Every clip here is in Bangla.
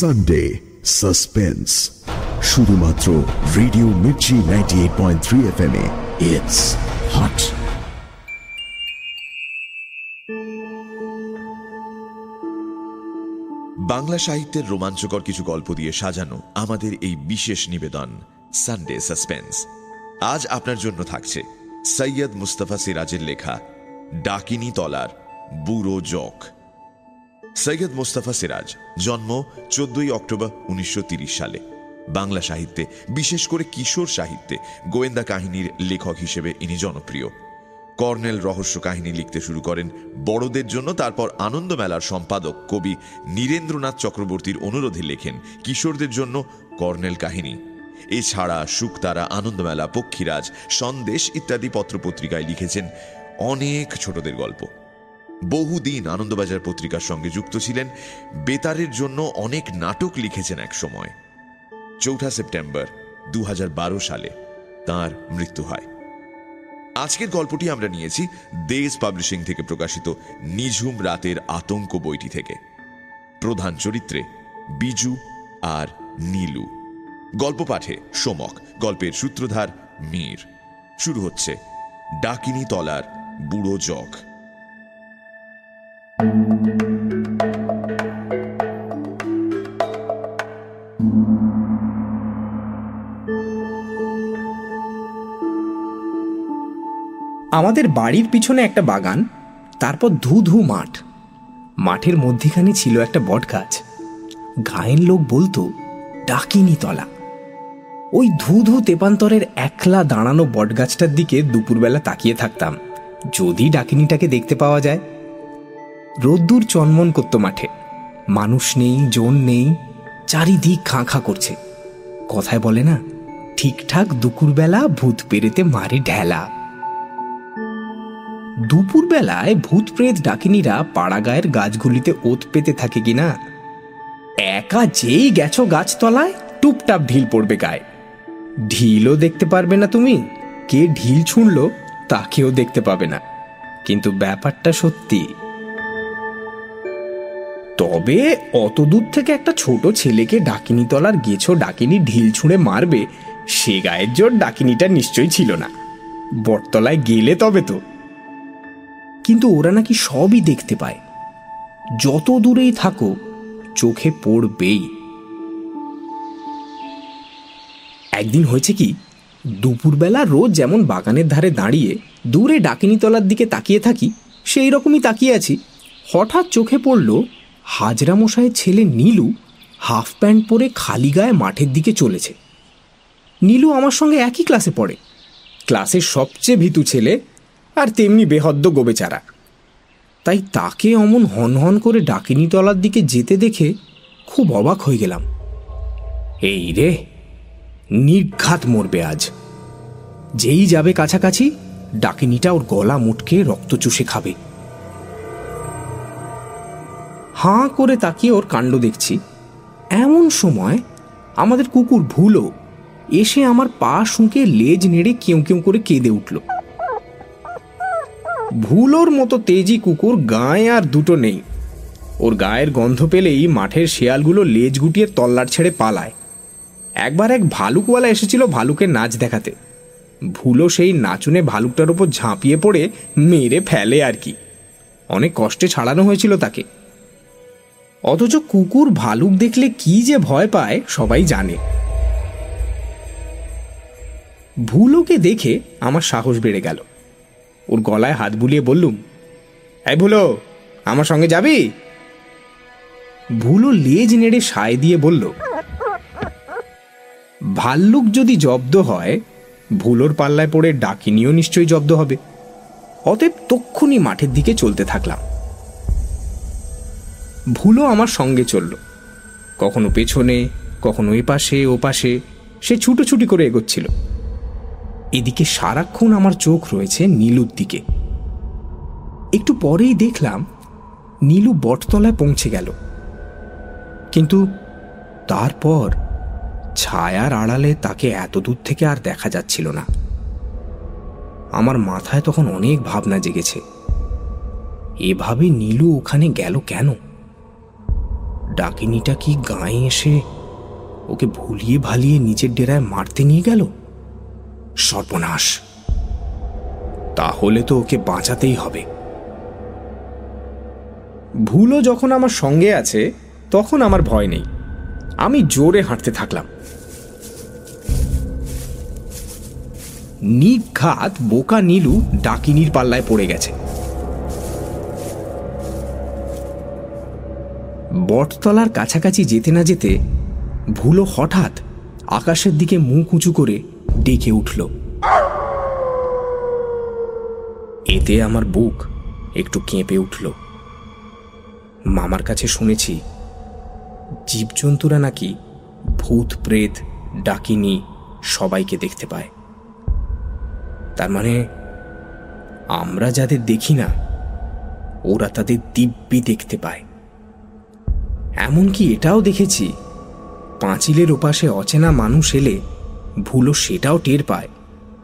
সানডে সাসপেন্স শুধুমাত্র radio Mirchi ninety eight point three F M it's hot Bangla সাহিত্যের রোমাঞ্চকর কিছু গল্প দিয়ে সাজানো আমাদের এই বিশেষ নিবেদন সানডে সাসপেন্স আজ আপনার জন্য থাকছে সৈয়দ মুস্তফা সিরাজের লেখা, ডাকিনী তলার, বুড়ো জক। সৈয়দ মুস্তাফা সিরাজ, জন্ম চোদ্দই অক্টোবর উনিশশো সালে। বাংলা সাহিত্যে, বিশেষ করে কিশোর সাহিত্যে, গোয়েন্দা কাহিনীর লেখক হিসেবে ইনি জনপ্রিয়। কর্নেল রহস্য কাহিনী লিখতে শুরু করেন বড়দের জন্য, তারপর আনন্দ মেলার সম্পাদক কবি নীরেন্দ্রনাথ চক্রবর্তীর অনুরোধে লেখেন কিশোরদের জন্য কর্নেল কাহিনী। এছাড়া শুকতারা আনন্দমেলা, পক্ষীরাজ, সন্দেশ ইত্যাদি পত্রপত্রিকায় লিখেছেন অনেক ছোটদের গল্প। বহুদিন আনন্দবাজার পত্রিকার সঙ্গে যুক্ত ছিলেন। বেতারের জন্য অনেক নাটক লিখেছেন এক সময়। চৌঠা সেপ্টেম্বর দু হাজার বারো সালে তার মৃত্যু হয়। আজকের গল্পটি আমরা নিয়েছি দেশ পাবলিশিং থেকে প্রকাশিত নিঝুম রাতের আতঙ্ক বইটি থেকে। প্রধান চরিত্রে বিজু আর নীলু। গল্প পাঠে সোমক, গল্পের সূত্রধার মীর। শুরু হচ্ছে ডাকিনী তলার বুড়ো জগ। আমাদের বাড়ির পিছনে একটা বাগান, তারপর ধু ধু মাঠ। মাঠের মধ্যিখানে ছিল একটা বট গাছ গায়ের লোক বলতো, ডাকিনি তলা। ওই ধু ধু তেপান্তরের একলা দাঁড়ানো বটগাছটার দিকে দুপুরবেলা তাকিয়ে থাকতাম, যদি ডাকিনিটাকে দেখতে পাওয়া যায়। রোদ্দুর চনমন করত মাঠে। মানুষ নেই, জন নেই, চারিদিক খাঁ খাঁ করছে। কথায় বলে না, ঠিকঠাক দুপুরবেলা ভূত পেরেতে মারে ঢেলা। দুপুরবেলায় ভূত প্রেত ডাকিনীরা পাড়াগায়ের গাছগুলিতে ওত পেতে থাকে কিনা একা যেই গেছো গাছতলায়, টুপটাপ ঢিল পড়বে গায়ে। ঢিলও দেখতে পারবে না তুমি। কে ঢিল ছুঁড়ল, তাকেও দেখতে পাবে না। কিন্তু ব্যাপারটা সত্যি। তবে অত দূর থেকে একটা ছোট ছেলেকে ডাকিনি তলার গেছো ডাকিনি ঢিল ছুঁড়ে মারবে, সে গায়ের জোর ডাকিনিটা নিশ্চয়ই ছিল না। বটতলায় গেলে তবে তো। কিন্তু ওরা নাকি সবই দেখতে পায়। যত দূরেই থাকো, চোখে পড়বেই। একদিন হয়েছে কি, দুপুরবেলা রোজ যেমন বাগানের ধারে দাঁড়িয়ে দূরে ডাকিনী তলার দিকে তাকিয়ে থাকি, সেই রকমই তাকিয়ে আছি। হঠাৎ চোখে পড়ল হাজরা মশাইয়ের ছেলে নীলু হাফ প্যান্ট পরে খালি গায়ে মাঠের দিকে চলেছে। নীলু আমার সঙ্গে একই ক্লাসে পড়ে। ক্লাসের সবচেয়ে ভীতু ছেলে আর তেমনি বেহদ্দ গোবেচারা। তাই তাকে অমন হন হন করে ডাকিনী তলার দিকে যেতে দেখে খুব অবাক হয়ে গেলাম। এই রে, নির্ঘাত মরবে আজ। যেই যাবে কাছাকাছি, ডাকিনিটা ওর গলা মুটকে রক্ত চুষে খাবে। হাঁ করে তাকিয়ে ওর কাণ্ড দেখছি। এমন সময় আমাদের কুকুর ভুলো, এসে আমার পা শুঁকে লেজ নেড়ে কেউ কেউ করে কেঁদে উঠল। ভুলোর মতো তেজি কুকুর গায়ে আর দুটো নেই। ওর গায়ের গন্ধ পেলেই মাঠের শেয়ালগুলো লেজ গুটিয়ে তল্লাট ছেড়ে পালায়। একবার এক ভালুকওয়ালা এসেছিল ভালুকের নাচ দেখাতে। ভুলো সেই নাচুনে ভালুকটার উপর ঝাঁপিয়ে পড়ে মেরে ফেলে আর কি। অনেক কষ্টে ছাড়ানো হয়েছিল তাকে। অথচ কুকুর ভালুক দেখলে কি যে ভয় পায়, সবাই জানে। ভুলোকে দেখে আমার সাহস বেড়ে গেল। ওর গলায় হাত বুলিয়ে বললুম, এই ভুলো, আমার সঙ্গে যাবি? ভুলো লেজ নেড়ে সায় দিয়ে বলল, ভাল্লুক যদি জব্দ হয়, ভুলোর পাল্লায় পড়ে ডাকিনিও নিশ্চয়ই জব্দ হবে। অতএব তক্ষুনি মাঠের দিকে চলতে থাকলাম। ভুলো আমার সঙ্গে চলল। কখনো পেছনে, কখনো এ পাশে ও পাশে সে ছুটোছুটি করে এগোচ্ছিল। এদিকে সারাক্ষণ আমার চোখ রয়েছে নীলুর দিকে। একটু পরেই দেখলাম নীলু বটতলায় পৌঁছে গেল। কিন্তু তারপর ছায়ার আড়ালে তাকে এত দূর থেকে আর দেখা যাচ্ছিল না। আমার মাথায় তখন অনেক ভাবনা জেগেছে। এভাবে নীলু ওখানে গেল কেন? ডাকিনিটা কি গায়ে এসে ওকে ভুলিয়ে ভালিয়ে নিজের ডেরায় মারতে নিয়ে গেল? সর্বনাশ। তাহলে তো ওকে বাঁচাতেই হবে। ভুলও যখন আমার সঙ্গে আছে, তখন আমার ভয় নেই। আমি জোরে হাঁটতে থাকলাম। নিঘাত বোকা নীলু ডাকিনির পাল্লায় পড়ে গেছে। বটতলার কাছাকাছি যেতে না যেতে ভুলো হঠাৎ আকাশের দিকে মুখ উঁচু করে ডেকে উঠল। এতে আমার বুক একটু কেঁপে উঠল। মামার কাছে শুনেছি, জীবজন্তুরা নাকি ভূত, প্রেত, ডাকিনি সবাইকে দেখতে পায়। তার মানে আমরা যাদের দেখি না, ওরা তাদের দিব্যি দেখতে পায়। এমনকি এটাও দেখেছি, পাঁচিলের ওপাশে অচেনা মানুষ এলে ভুলো সেটাও টের পায়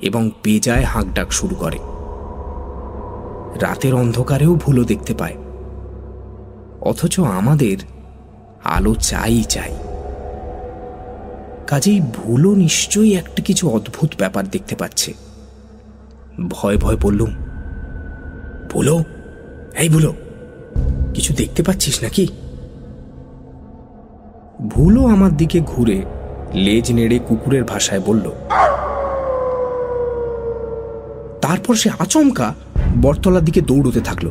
এবং বেজায় হাঁকডাক শুরু করে। রাতের অন্ধকারেও ভুলো দেখতে পায়। অথচ আমাদের আলো চাই চাই। কাজেই ভুলো নিশ্চয়ই একটা কিছু অদ্ভুত ব্যাপার দেখতে পাচ্ছে। ভয় ভয় বললুম, ভুলো? এই ভুলো, কিছু দেখতে পাচ্ছিস নাকি? ভুলো আমার দিকে ঘুরে লেজ নেড়ে কুকুরের ভাষায় বলল, তারপর সে আচমকা বটতলার দিকে দৌড়তে থাকল।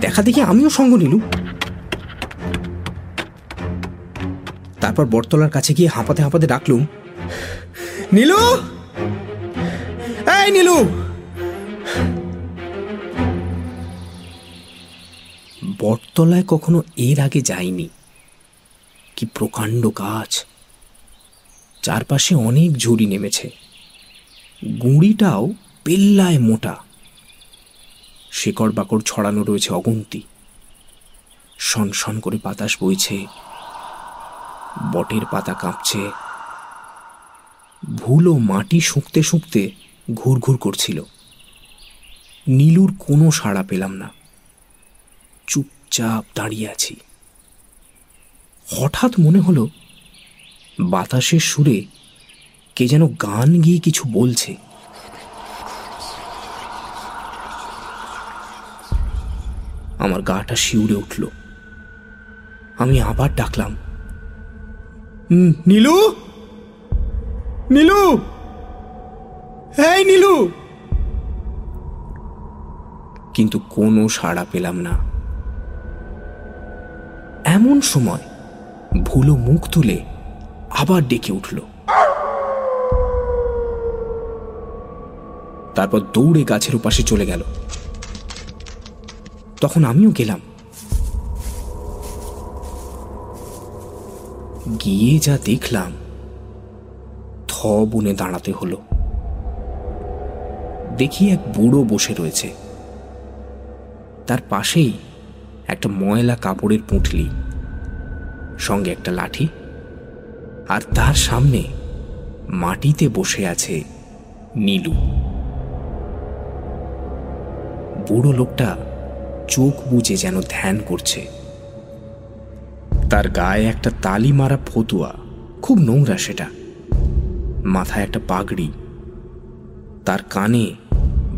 দেখা দেখি আমিও সঙ্গ নিলুম। তারপর বটতলার কাছে গিয়ে হাঁপাতে হাঁপাতে ডাকলুম, নীলু! এই নীলু! বটতলায় কখনো এর আগে যায়নি কি প্রকাণ্ড গাছ। চারপাশে অনেক ঝুড়ি নেমেছে। গুঁড়িটাও পেল্লায় মোটা। শেকড় বাকড় ছড়ানো রয়েছে অগুন্তি। শন করে বাতাস বইছে। বটের পাতা কাঁপছে। ভুলো মাটি শুঁকতে শুঁকতে ঘুরঘুর করছিল। নীলুর কোনো সাড়া পেলাম না। চুপচাপ দাঁড়িয়ে আছি। হঠাৎ মনে হলো, বাতাসের সুরে কে যেন গান গিয়ে কিছু বলছে। আমার গাটা শিউরে উঠল। আমি আবার ডাকলাম নীলু? নীলু? এই নীলু? কিন্তু কোনো সাড়া পেলাম না। এমন সময় ভুলো মুখ তুলে আবার ডেকে উঠল। তারপর দৌড়ে গাছের উপাশে চলে গেল। তখন আমিও গেলাম। গিয়ে যা দেখলাম থ বনে দাঁড়াতে হলো। দেখি এক বুড়ো বসে রয়েছে। তার পাশেই একটা ময়লা কাপড়ের পুঁটলি। সঙ্গে একটা লাঠি। আর তার সামনে মাটিতে বসে আছে নীলু। বুড়ো লোকটা চোখ বুঝে যেন ধ্যান করছে। তার গায়ে একটা তালি মারা ফতুয়া, খুব নোংরা সেটা। মাথায় একটা পাগড়ি। তার কানে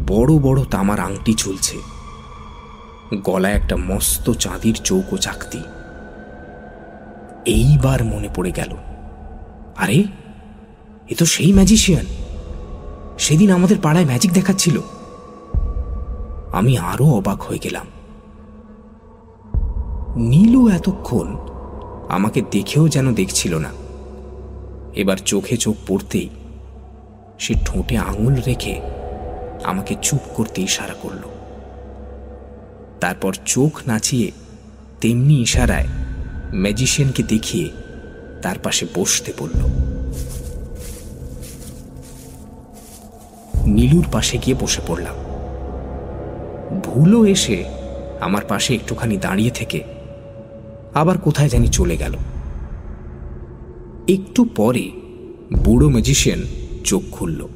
বড় বড় তামার আংটি ঝুলছে। গলায় একটা মস্ত চাঁদির চৌকো চাকতি। এইবার মনে পড়ে গেল। আরে, এ তো সেই ম্যাজিশিয়ান সেদিন আমাদের পাড়ায় ম্যাজিক দেখাচ্ছিল। আমি আরও অবাক হয়ে গেলাম। নীলু এতক্ষণ আমাকে দেখেও যেন দেখছিল না। এবার চোখে চোখ পড়তেই সে ঠোঁটে আঙুল রেখে আমাকে চুপ করতে ইশারা করল। তারপর চোখ নাচিয়ে তেমনি ইশারায় ম্যাজিশিয়ানকে দেখিয়ে তার পাশে বসতে বলল। নীলুর পাশে গিয়ে বসে পড়লাম। ভুলও এসে আমার পাশে একটুখানি দাঁড়িয়ে থেকে আবার কোথায় জানি চলে গেল। একটু পরে বুড়ো ম্যাজিশিয়ান চোখ খুলল।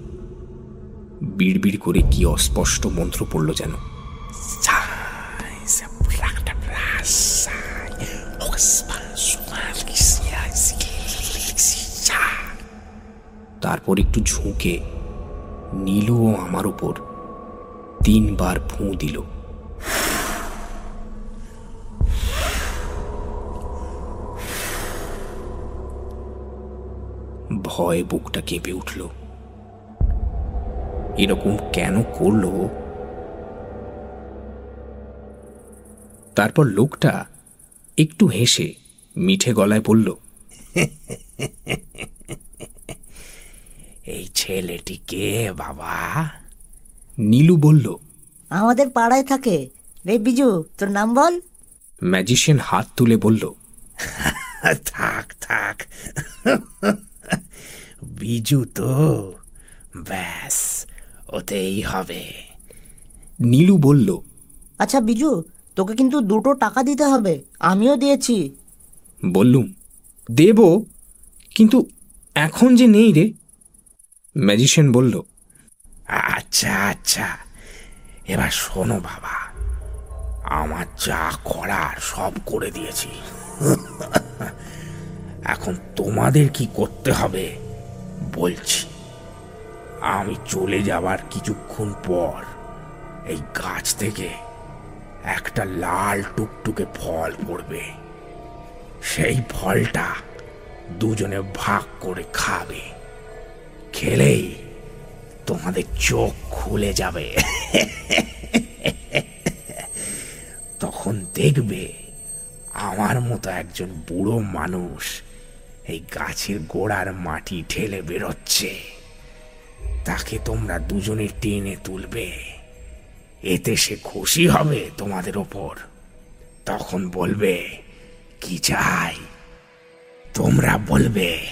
বিড়বিড় করে কি অস্পষ্ট মন্ত্র পড়ল যেন। তারপর একটু ঝুঁকে নীলুও আমার উপর তিনবার ফুঁ দিল ভয়ে বুকটা কেঁপে উঠল এরকম কেন করল ও? তারপর লোকটা একটু হেসে মিঠে গলায় বলল এই ছেলেটি কে বাবা? নীলু বলল আমাদের পাড়ায় থাকে। রে বিজু তোর নাম বল। ম্যাজিশিয়ান হাত তুলে বলল থাক থাক। বিজু তো ব্যাস ওতেই হবে। নীলু বলল আচ্ছা বিজু তোকে কিন্তু দুটো টাকা দিতে হবে। আমিও দিয়েছি। বললুম দেব? কিন্তু এখন যে নেই রে ম্যাজিশিয়ান বলল আচ্ছা আচ্ছা এবার শোনো বাবা, আমার যা করার সব করে দিয়েছি। এখন তোমাদের কি করতে হবে বলছি। আমি চলে যাবার কিছুক্ষণ পর এই গাছ থেকে একটা লাল টুকটুকে ফল পড়বে। সেই ফলটা দুজনে ভাগ করে খাবে। খেলেই তোমাদের চোখ খুলে যাবে। তখন দেখবে আমার মতো একজন বুড়ো মানুষ এই গাছের গোড়ার মাটি ঠেলে বেরোচ্ছে। তাকে তোমরা দুজনে টেনে তুলবে। এতে সে খুশি হবে তোমাদের ওপর। তখন বলবে, কি চাই? তোমরা বলবে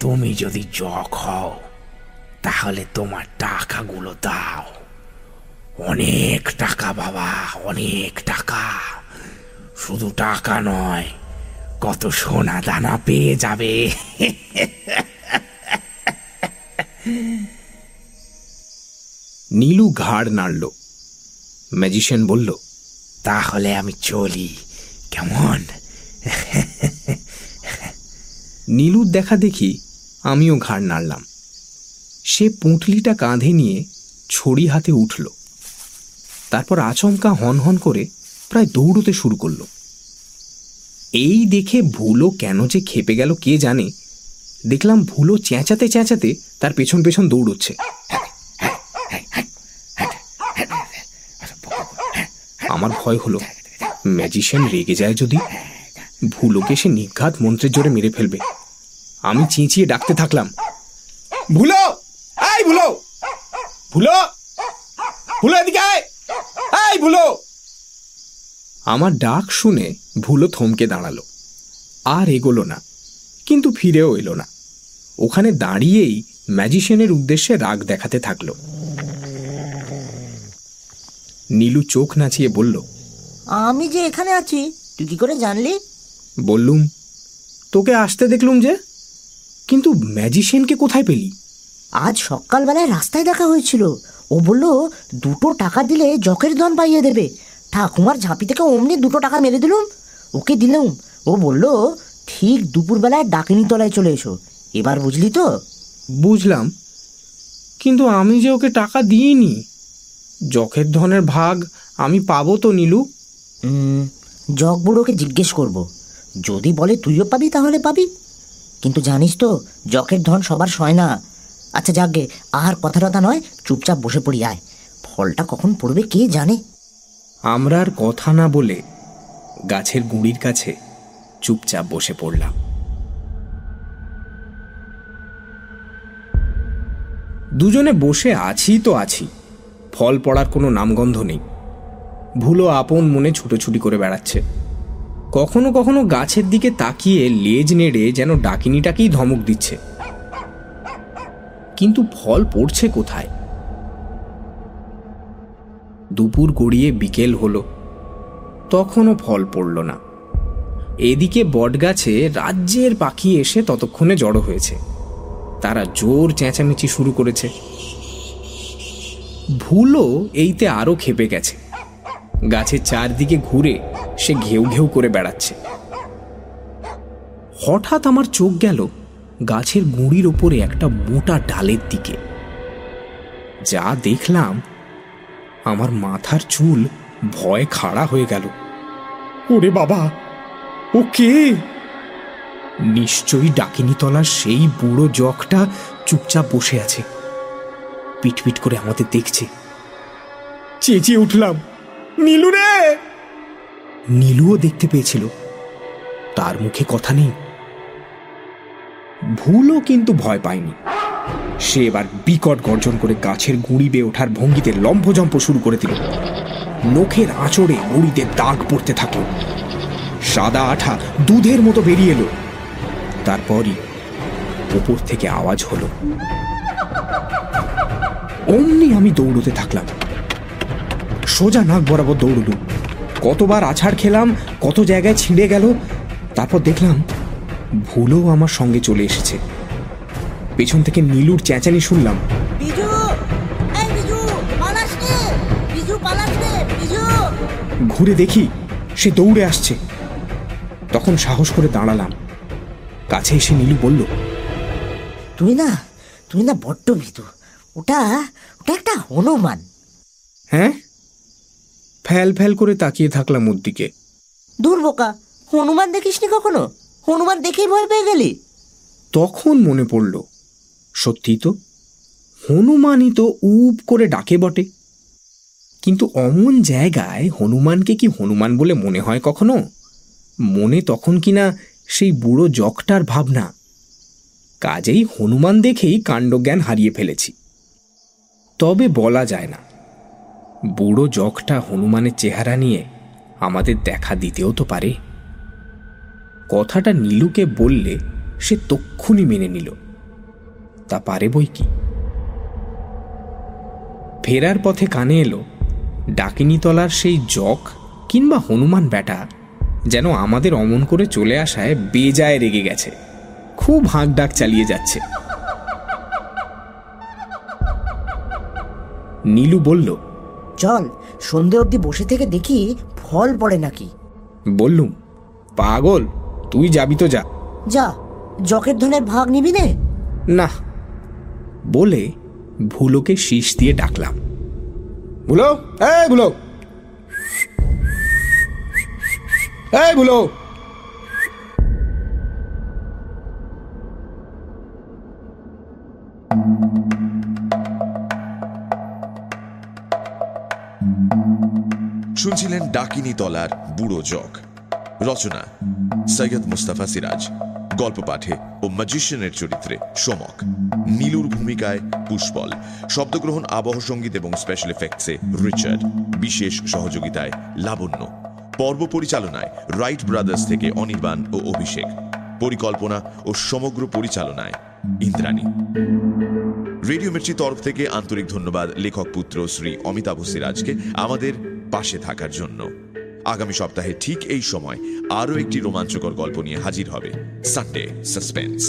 তুমি যদি জক হও তাহলে তোমার টাকাগুলো দাও। অনেক টাকা বাবা অনেক টাকা। শুধু টাকা নয় কত সোনা দানা পেয়ে যাবে। নীলু ঘাড় নাড়ল। ম্যাজিশিয়ান বলল তাহলে আমি চলি কেমন? নীলুর দেখা দেখি আমিও ঘাড় নাড়লাম। সে পুঁটলিটা কাঁধে নিয়ে ছড়ি হাতে উঠল। তারপর আচমকা হন হন করে প্রায় দৌড়তে শুরু করল। এই দেখে ভুলো কেন যে খেপে গেল কে জানে? দেখলাম ভুলো চেঁচাতে চেঁচাতে তার পেছন পেছন দৌড়চ্ছে। আমার ভয় হলো, ম্যাজিশিয়ান রেগে যায় যদি? ভুলোকে সে নিঘাত মন্ত্রের জোরে মেরে ফেলবে। আমি চেঁচিয়ে ডাকতে থাকলাম। ভুলো! এই ভুলো! ভুলো! ভুলো এদিকে আয়! এই ভুলো! আমার ডাক শুনে ভুলো থমকে দাঁড়াল। আর এগোলো না কিন্তু ফিরেও এলো না। ওখানে দাঁড়িয়েই ম্যাজিশিয়ানের উদ্দেশ্যে রাগ দেখাতে থাকল। নীলু চোখ নাচিয়ে বলল আমি যে এখানে আছি তুই কি করে জানলি? বললুম তোকে আসতে দেখলুম যে কিন্তু ম্যাজিশিয়ানকে কোথায় পেলি? আজ সকালবেলায় রাস্তায় দেখা হয়েছিল। ও বলল দুটো টাকা দিলে জকের ধন পাইয়ে দেবে। ঠাকুমার ঝাঁপি থেকে অমনি দুটো টাকা মেরে দিলুম। ওকে দিলুম। ও বলল ঠিক দুপুরবেলায় ডাকিনি তলায় চলে এসো। এবার বুঝলি তো? বুঝলাম। কিন্তু আমি যে ওকে টাকা দিইনি জখের ধনের ভাগ আমি পাবো তো নীলু? জগ বুড়োকে জিজ্ঞেস করব। যদি বলে তুইও পাবি, তাহলে পাবি। কিন্তু জানিস তো জকের ধন সবার সয় না। আচ্ছা যাকগে আর কথা টথা নয়, চুপচাপ বসে পড়ি, আয়। ফলটা কখন পড়বে, কে জানে? আমরা আর কথা না বলে গাছের গুঁড়ির কাছে চুপচাপ বসে পড়লাম। দুজনে বসে আছি তো আছি, ফল পড়ার কোনো নামগন্ধ নেই। ভুলো আপন মনে ছুটোছুটি করে বেড়াচ্ছে। কখনো কখনো গাছের দিকে তাকিয়ে লেজ নেড়ে যেন ডাকিনিটাকেই ধমক দিচ্ছে। কিন্তু ফল পড়ছে কোথায়? দুপুর গড়িয়ে বিকেল হলো। তখনও ফল পড়ল না। এদিকে বটগাছে রাজ্যের পাখি এসে ততক্ষণে জড়ো হয়েছে। তারা জোর চেঁচামেচি শুরু করেছে। ভুলও এইতে আরও খেপে গেছে। গাছের চারদিকে ঘুরে সে ঘেউ ঘেউ করে বেড়াচ্ছে। হঠাৎ আমার চোখ গেল গাছের গুঁড়ির ওপরে একটা মোটা ডালের দিকে। যা দেখলাম আমার মাথার চুল ভয় খাড়া হয়ে গেল। ওরে বাবা ও কে? নিশ্চয়ই ডাকিনী তলার সেই বুড়ো জগটা চুপচাপ বসে আছে। পিটপিট করে আমাদের দেখছে। চেঁচিয়ে উঠলাম। নীলু রে! নীলুও দেখতে পেয়েছিল। তার মুখে কথা নেই। ভুলও কিন্তু ভয় পায়নি। সে এবার বিকট গর্জন করে গাছের গুঁড়ি বেয়ে ওঠার ভঙ্গিতে লম্ফজম্প শুরু করে দিল। নখের আঁচড়ে গুঁড়িতে দাগ পড়তে থাকল। সাদা আঠা দুধের মতো বেরিয়ে এলো। তারপরই ওপর থেকে আওয়াজ হলো। অমনি আমি দৌড়তে থাকলাম। সোজা নাক বরাবর দৌড়লুম কতবার আছাড় খেলাম কত জায়গায় ছিঁড়ে গেল তারপর দেখলাম ভুলও আমার সঙ্গে চলে এসেছে। পেছন থেকে নীলুর চেঁচানি শুনলাম। ঘুরে দেখি সে দৌড়ে আসছে। তখন সাহস করে দাঁড়ালাম। কাছে এসে নীলু বলল তুই না তুই না বড্ড ভীতু। ওটা ওটা একটা হনুমান। হ্যাঁ? ফ্যাল ফ্যাল করে তাকিয়ে থাকলাম ওর দিকে। দূর বোকা হনুমান দেখিসনি কখনো? হনুমান দেখেই ভয় পেয়ে গেলি? তখন মনে পড়ল সত্যি তো হনুমানই তো উপ করে ডাকে বটে। কিন্তু অমন জায়গায় হনুমানকে কি হনুমান বলে মনে হয় কখনো? মনে তখন কিনা সেই বুড়ো জকটার ভাবনা। কাজেই হনুমান দেখেই কাণ্ডজ্ঞান হারিয়ে ফেলেছি। তবে বলা যায় না। বুড়ো জকটা হনুমানের চেহারা নিয়ে আমাদের দেখা দিতেও তো পারে। কথাটা নীলুকে বললে সে তক্ষুনি মেনে নিল। তা পারে বই কি? ফেরার পথে কানে এলো, ডাকিনীতলার সেই জক কিংবা হনুমান ব্যাটা যেন আমাদের অমন করে চলে আসায় বেজায় রেগে গেছে। খুব হাঁক ডাক চালিয়ে যাচ্ছে। নীলু বলল চল সন্ধে অবধি বসে থেকে দেখি ফল পড়ে নাকি। বললুম পাগল তুই যাবি তো যা। যা জকের ধনের ভাগ নিবি নে। না বলে ভুলোকে শীষ দিয়ে ডাকলাম। ভুলো এই ভুলো। এই ভুলো। শুনছিলেন ডাকিনী তলার বুড়ো জগ। রচনা, সৈয়দ মুস্তাফা সিরাজ। গল্প পাঠে ও ম্যাজিশিয়ানের চরিত্রে সমক। নীলুর ভূমিকায় পুষ্পল। শব্দগ্রহণ, আবহ সংগীত এবং স্পেশাল এফেক্টসে রিচার্ড। বিশেষ সহযোগিতায় লাবণ্য। পর্ব পরিচালনায় রাইট ব্রাদার্স থেকে অনির্বাণ ও অভিষেক। পরিকল্পনা ও সমগ্র পরিচালনায় ইন্দ্রাণী। রেডিও মির্চির তরফ থেকে আন্তরিক ধন্যবাদ লেখক পুত্র শ্রী অমিতাভ সিরাজকে। আমাদের পাশে থাকার জন্য। আগামী সপ্তাহে ঠিক এই সময় আরও একটি রোমাঞ্চকর গল্প নিয়ে হাজির হবে সানডে সাসপেন্স।